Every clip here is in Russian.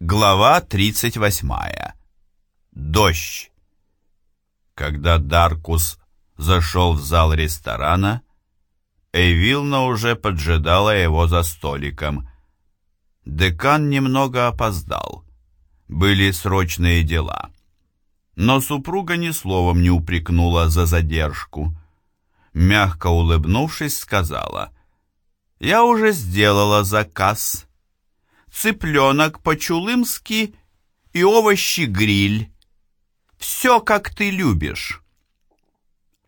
Глава 38. Дождь. Когда Даркус зашел в зал ресторана, Эйвилна уже поджидала его за столиком. Декан немного опоздал. Были срочные дела. Но супруга ни словом не упрекнула за задержку. Мягко улыбнувшись, сказала, «Я уже сделала заказ» цыпленок по-чулымски и овощи-гриль. Все, как ты любишь».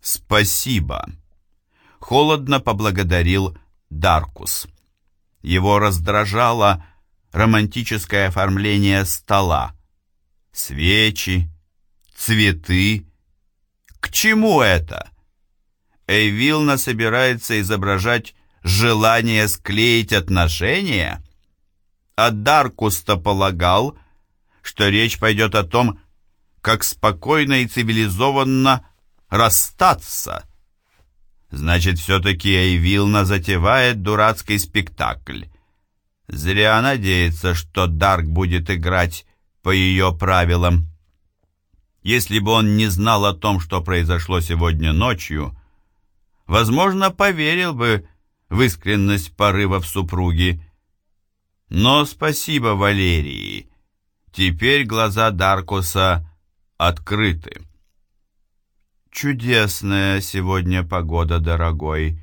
«Спасибо», — холодно поблагодарил Даркус. Его раздражало романтическое оформление стола. Свечи, цветы. К чему это? Эйвилна собирается изображать желание склеить отношения? А Даркуста полагал, что речь пойдет о том, как спокойно и цивилизованно расстаться. Значит, все-таки Эйвилна затевает дурацкий спектакль. Зря надеется, что Дарк будет играть по ее правилам. Если бы он не знал о том, что произошло сегодня ночью, возможно, поверил бы в искренность порывов супруги, но спасибо Валерии. Теперь глаза Даркуса открыты. Чудесная сегодня погода, дорогой.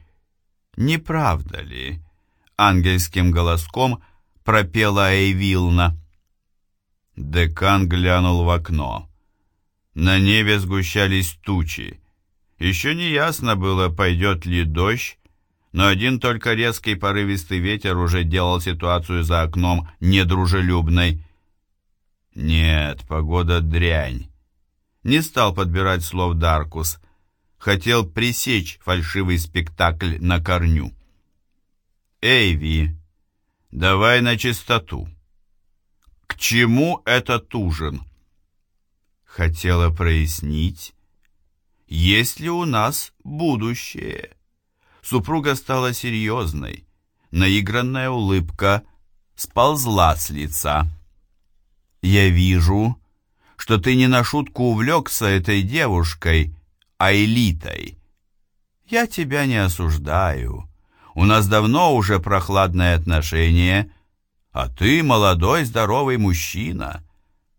Не правда ли? Ангельским голоском пропела Эйвилна. Декан глянул в окно. На небе сгущались тучи. Еще не ясно было, пойдет ли дождь, но один только резкий порывистый ветер уже делал ситуацию за окном недружелюбной. Нет, погода дрянь. Не стал подбирать слов Даркус. Хотел пресечь фальшивый спектакль на корню. Эйви, давай на чистоту. К чему этот ужин? Хотела прояснить, есть ли у нас будущее супруга стала серьезной. Наигранная улыбка сползла с лица. «Я вижу, что ты не на шутку увлекся этой девушкой, а элитой. Я тебя не осуждаю. У нас давно уже прохладное отношение, а ты молодой здоровый мужчина.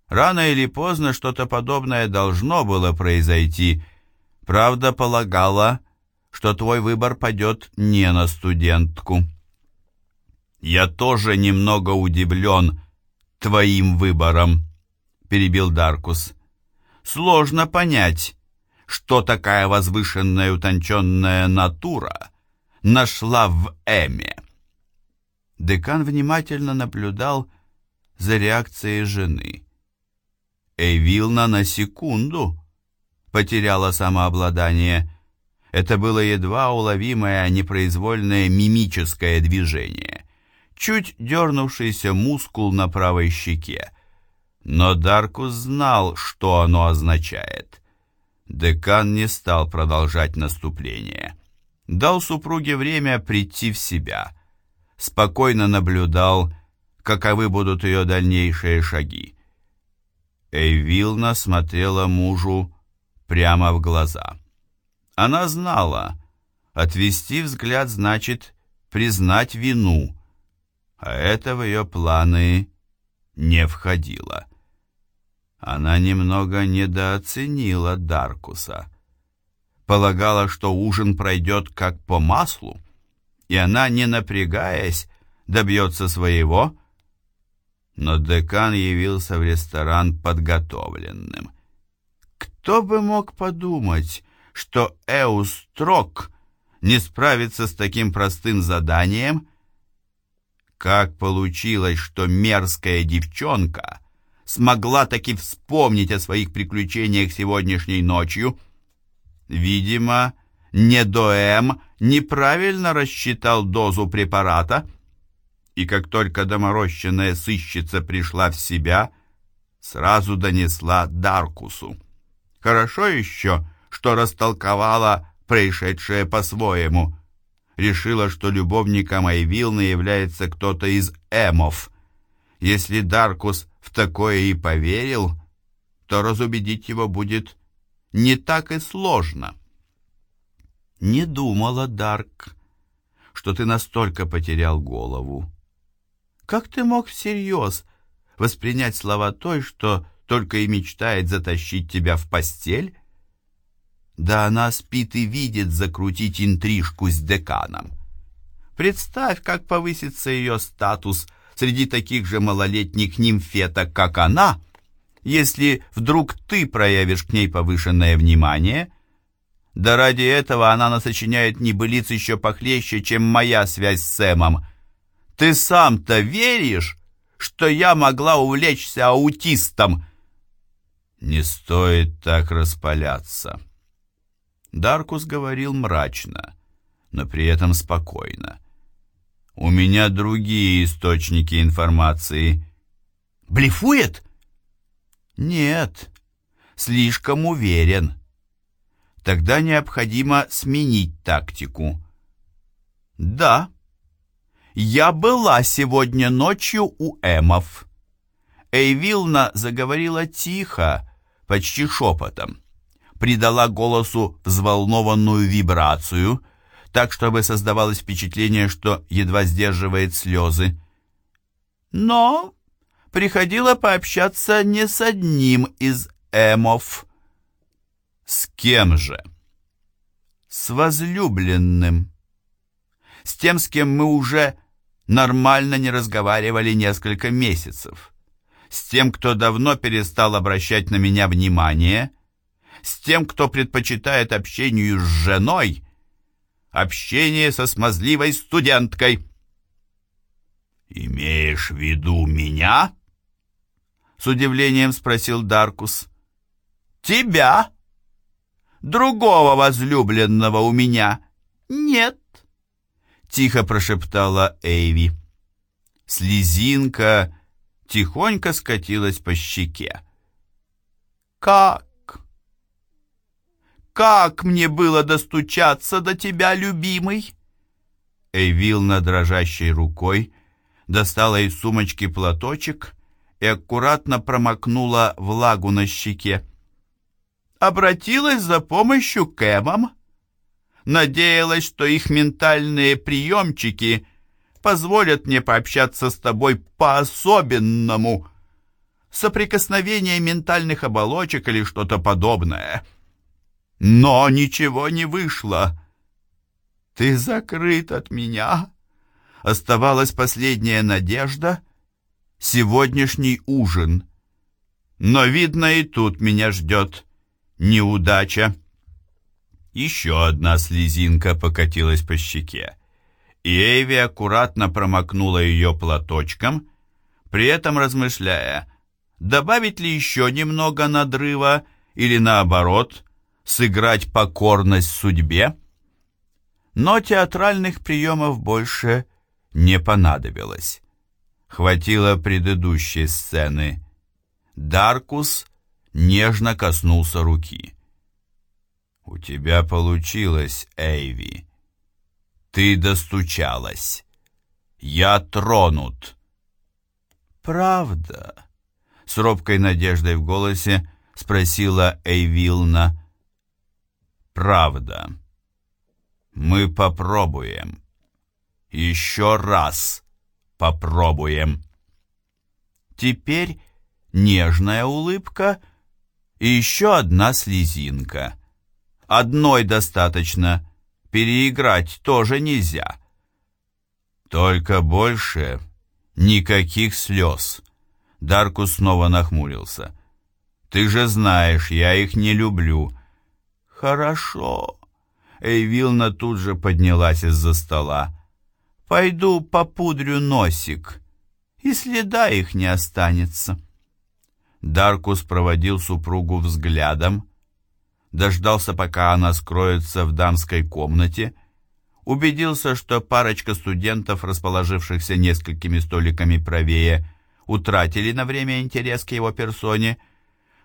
Рано или поздно что-то подобное должно было произойти. Правда, полагала, что твой выбор падет не на студентку. Я тоже немного удивлен твоим выбором, перебил Даркус. Сложно понять, что такая возвышенная утонченная натура нашла в Эме. Декан внимательно наблюдал за реакцией жены. Эйвилна на секунду потеряла самообладание это было едва уловимое непроизвольное мимическое движение, чуть дернувшийся мускул на правой щеке. Но Даркус знал, что оно означает. Декан не стал продолжать наступление. Дал супруге время прийти в себя. Спокойно наблюдал, каковы будут ее дальнейшие шаги. Эйвилна смотрела мужу прямо в глаза. Она знала, отвести взгляд значит признать вину, а это в ее планы не входило. Она немного недооценила Даркуса. Полагала, что ужин пройдет как по маслу, и она, не напрягаясь, добьется своего, но декан явился в ресторан подготовленным. Кто бы мог подумать, что Эустрок не справится с таким простым заданием? Как получилось, что мерзкая девчонка смогла таки вспомнить о своих приключениях сегодняшней ночью? Видимо, Недоэм неправильно рассчитал дозу препарата, и как только доморощенная сыщица пришла в себя, сразу донесла Даркусу. Хорошо еще, что растолковала происшедшее по-своему. Решила, что любовником Айвилны является кто-то из эмов. Если Даркус в такое и поверил, то разубедить его будет не так и сложно. Не думала, Дарк, что ты настолько потерял голову. Как ты мог всерьез воспринять слова той, что только и мечтает затащить тебя в постель? Да она спит и видит закрутить интрижку с деканом. Представь, как повысится ее статус среди таких же малолетних нимфеток, как она, если вдруг ты проявишь к ней повышенное внимание. Да ради этого она насочиняет небылиц еще похлеще, чем моя связь с Сэмом. Ты сам-то веришь, что я могла увлечься аутистом?» «Не стоит так распаляться». Даркус говорил мрачно, но при этом спокойно. «У меня другие источники информации». «Блефует?» «Нет, слишком уверен. Тогда необходимо сменить тактику». «Да, я была сегодня ночью у Эмов». Эйвилна заговорила тихо, почти шепотом придала голосу взволнованную вибрацию, так, чтобы создавалось впечатление, что едва сдерживает слезы. Но приходила пообщаться не с одним из эмов. С кем же? С возлюбленным. С тем, с кем мы уже нормально не разговаривали несколько месяцев. С тем, кто давно перестал обращать на меня внимание — с тем, кто предпочитает общению с женой, общение со смазливой студенткой. «Имеешь в виду меня?» С удивлением спросил Даркус. «Тебя? Другого возлюбленного у меня нет», тихо прошептала Эйви. Слезинка тихонько скатилась по щеке. «Как? Как мне было достучаться до тебя, любимый?» Эйвилна дрожащей рукой достала из сумочки платочек и аккуратно промокнула влагу на щеке. «Обратилась за помощью к Эмам. Надеялась, что их ментальные приемчики позволят мне пообщаться с тобой по-особенному. Соприкосновение ментальных оболочек или что-то подобное». Но ничего не вышло. Ты закрыт от меня. Оставалась последняя надежда — сегодняшний ужин. Но, видно, и тут меня ждет неудача. Еще одна слезинка покатилась по щеке, и Эйви аккуратно промокнула ее платочком, при этом размышляя, добавить ли еще немного надрыва или, наоборот, сыграть покорность судьбе, но театральных приемов больше не понадобилось. Хватило предыдущей сцены. Даркус нежно коснулся руки. «У тебя получилось, Эйви. Ты достучалась. Я тронут». «Правда?» — с робкой надеждой в голосе спросила Эйвилна правда. Мы попробуем. Еще раз попробуем. Теперь нежная улыбка и еще одна слезинка. Одной достаточно, переиграть тоже нельзя. Только больше никаких слез. Даркус снова нахмурился. «Ты же знаешь, я их не люблю. «Хорошо». Эйвилна тут же поднялась из-за стола. «Пойду попудрю носик, и следа их не останется». Даркус проводил супругу взглядом, дождался, пока она скроется в дамской комнате, убедился, что парочка студентов, расположившихся несколькими столиками правее, утратили на время интерес к его персоне —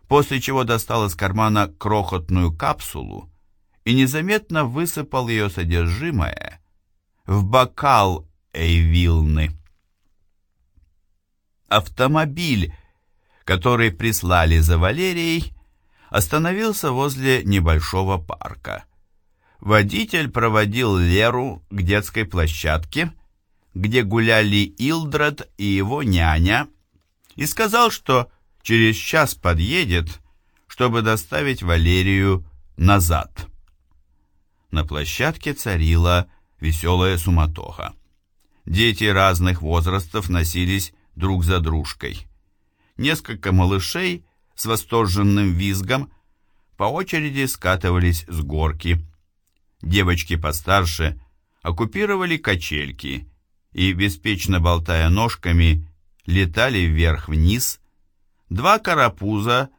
после чего достал из кармана крохотную капсулу и незаметно высыпал ее содержимое в бокал Эйвилны. Автомобиль, который прислали за Валерией, остановился возле небольшого парка. Водитель проводил Леру к детской площадке, где гуляли Илдред и его няня, и сказал, что через час подъедет, чтобы доставить Валерию назад. На площадке царила веселая суматоха. Дети разных возрастов носились друг за дружкой. Несколько малышей с восторженным визгом по очереди скатывались с горки. Девочки постарше оккупировали качельки и, беспечно болтая ножками, летали вверх-вниз. Два карапуза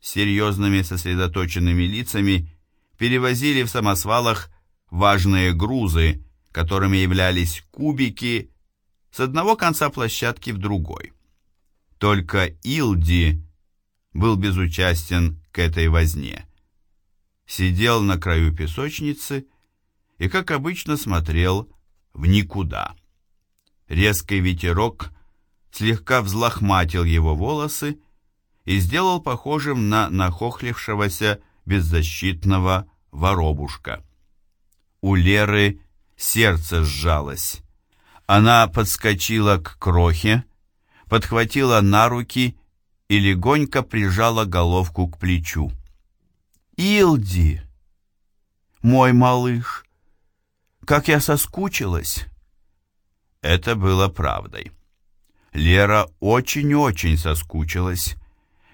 с серьезными сосредоточенными лицами перевозили в самосвалах важные грузы, которыми являлись кубики, с одного конца площадки в другой. Только Илди был безучастен к этой возне. Сидел на краю песочницы и, как обычно, смотрел в никуда. Резкий ветерок слегка взлохматил его волосы и сделал похожим на нахохлившегося беззащитного воробушка. У Леры сердце сжалось. Она подскочила к крохе, подхватила на руки и легонько прижала головку к плечу. «Илди, мой малыш, как я соскучилась!» Это было правдой. Лера очень-очень соскучилась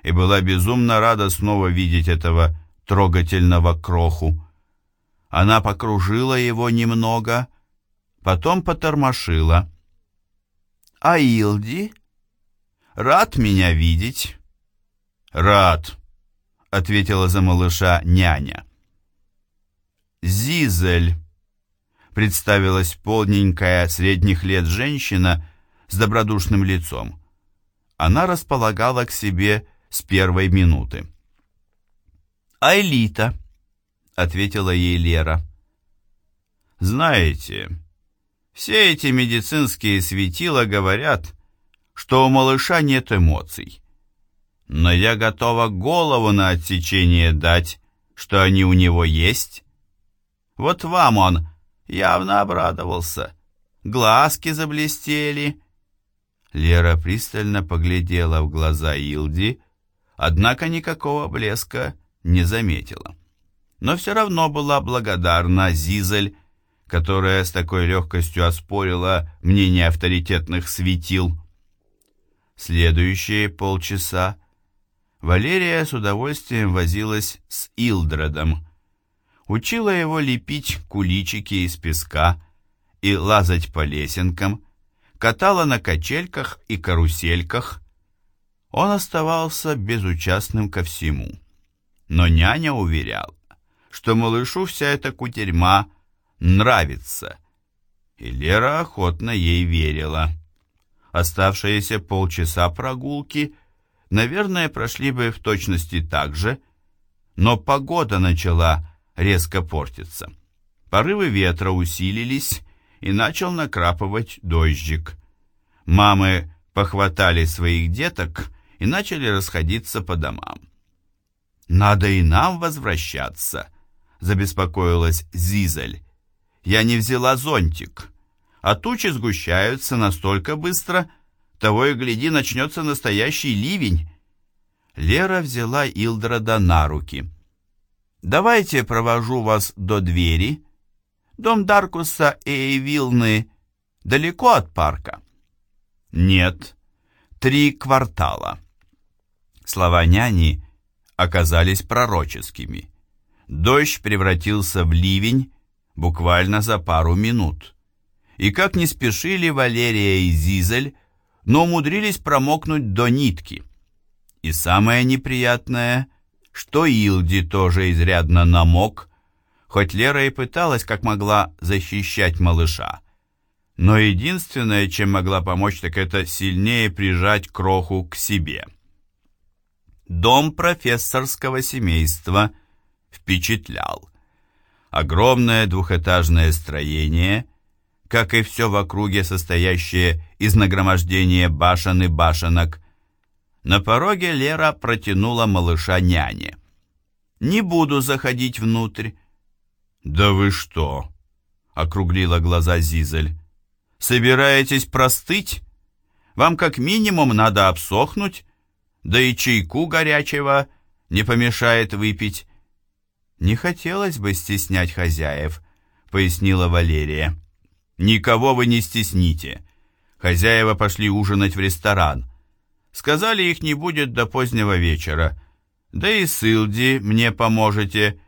и была безумно рада снова видеть этого трогательного кроху. Она покружила его немного, потом потормошила. «А Илди? Рад меня видеть?» «Рад», — ответила за малыша няня. «Зизель», — представилась полненькая средних лет женщина с добродушным лицом. Она располагала к себе с первой минуты. «Айлита», — ответила ей Лера. «Знаете, все эти медицинские светила говорят, что у малыша нет эмоций. Но я готова голову на отсечение дать, что они у него есть. Вот вам он явно обрадовался. Глазки заблестели». Лера пристально поглядела в глаза Илди, однако никакого блеска не заметила. Но все равно была благодарна Зизель, которая с такой легкостью оспорила мнение авторитетных светил. Следующие полчаса Валерия с удовольствием возилась с Илдредом, учила его лепить куличики из песка и лазать по лесенкам, катала на качельках и карусельках. Он оставался безучастным ко всему но няня уверяла, что малышу вся эта кутерьма нравится, и Лера охотно ей верила. Оставшиеся полчаса прогулки, наверное, прошли бы в точности так же, но погода начала резко портиться. Порывы ветра усилились, и начал накрапывать дождик. Мамы похватали своих деток и начали расходиться по домам. «Надо и нам возвращаться», — забеспокоилась Зизель. «Я не взяла зонтик, а тучи сгущаются настолько быстро, того и гляди, начнется настоящий ливень». Лера взяла Илдрода на руки. «Давайте провожу вас до двери. Дом Даркуса и Эйвилны далеко от парка?» «Нет, три квартала». Слова няни оказались пророческими. Дождь превратился в ливень буквально за пару минут. И как не спешили Валерия и Зизель, но умудрились промокнуть до нитки. И самое неприятное, что Илди тоже изрядно намок, хоть Лера и пыталась как могла защищать малыша. Но единственное, чем могла помочь, так это сильнее прижать кроху к себе. Дом профессорского семейства впечатлял. Огромное двухэтажное строение, как и все в округе, состоящее из нагромождения башен и башенок. На пороге Лера протянула малыша няне. «Не буду заходить внутрь». «Да вы что?» — округлила глаза Зизель. «Собираетесь простыть? Вам как минимум надо обсохнуть, да и чайку горячего не помешает выпить». «Не хотелось бы стеснять хозяев», — пояснила Валерия. «Никого вы не стесните. Хозяева пошли ужинать в ресторан. Сказали, их не будет до позднего вечера. Да и Сылди мне поможете.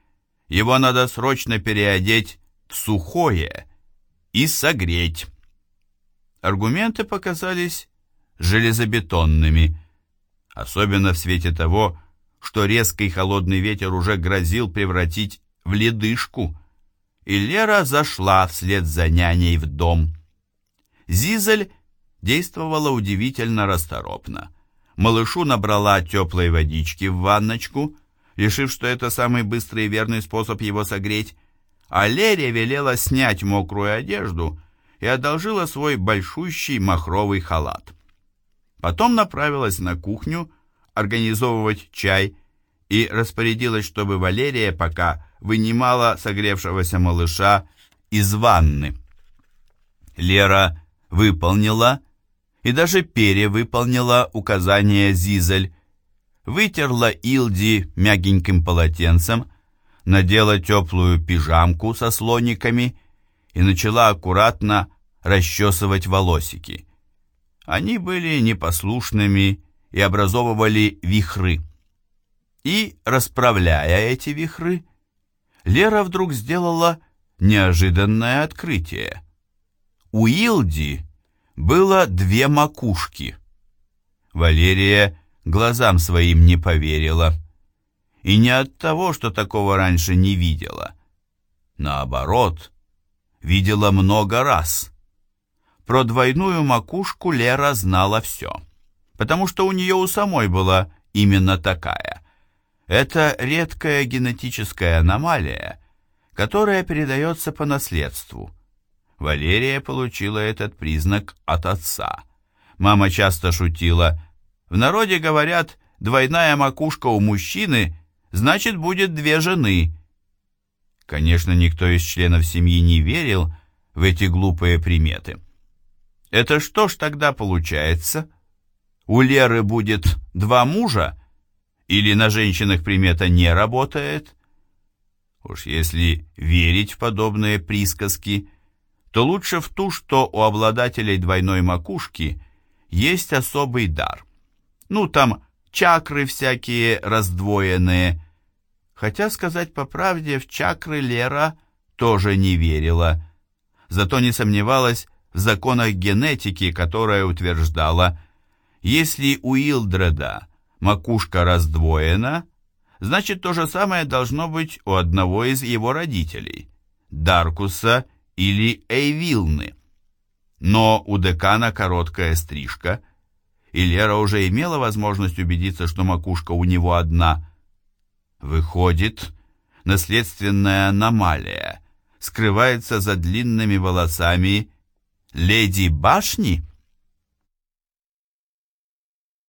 Его надо срочно переодеть в сухое и согреть». Аргументы показались железобетонными, особенно в свете того, что резкий холодный ветер уже грозил превратить в ледышку, и Лера зашла вслед за няней в дом. Зизель действовала удивительно расторопно. Малышу набрала теплой водички в ванночку, решив, что это самый быстрый и верный способ его согреть, а Лере велела снять мокрую одежду и одолжила свой большущий махровый халат. Потом направилась на кухню, организовывать чай и распорядилась, чтобы Валерия пока вынимала согревшегося малыша из ванны. Лера выполнила и даже перевыполнила указание Зизель, вытерла Илди мягеньким полотенцем, надела теплую пижамку со слониками и начала аккуратно расчесывать волосики. Они были непослушными и образовывали вихры. И, расправляя эти вихры, Лера вдруг сделала неожиданное открытие. У Илди было две макушки. Валерия глазам своим не поверила. И не от того, что такого раньше не видела. Наоборот, видела много раз. Про двойную макушку Лера знала все потому что у нее у самой была именно такая. Это редкая генетическая аномалия, которая передается по наследству. Валерия получила этот признак от отца. Мама часто шутила, в народе говорят, двойная макушка у мужчины, значит, будет две жены. Конечно, никто из членов семьи не верил в эти глупые приметы. Это что ж тогда получается? у Леры будет два мужа, или на женщинах примета не работает? Уж если верить в подобные присказки, то лучше в ту, что у обладателей двойной макушки есть особый дар. Ну, там чакры всякие раздвоенные. Хотя, сказать по правде, в чакры Лера тоже не верила. Зато не сомневалась в законах генетики, которая утверждала, если у Илдреда макушка раздвоена, значит то же самое должно быть у одного из его родителей, Даркуса или Эйвилны. Но у декана короткая стрижка, и Лера уже имела возможность убедиться, что макушка у него одна. Выходит, наследственная аномалия скрывается за длинными волосами леди башни –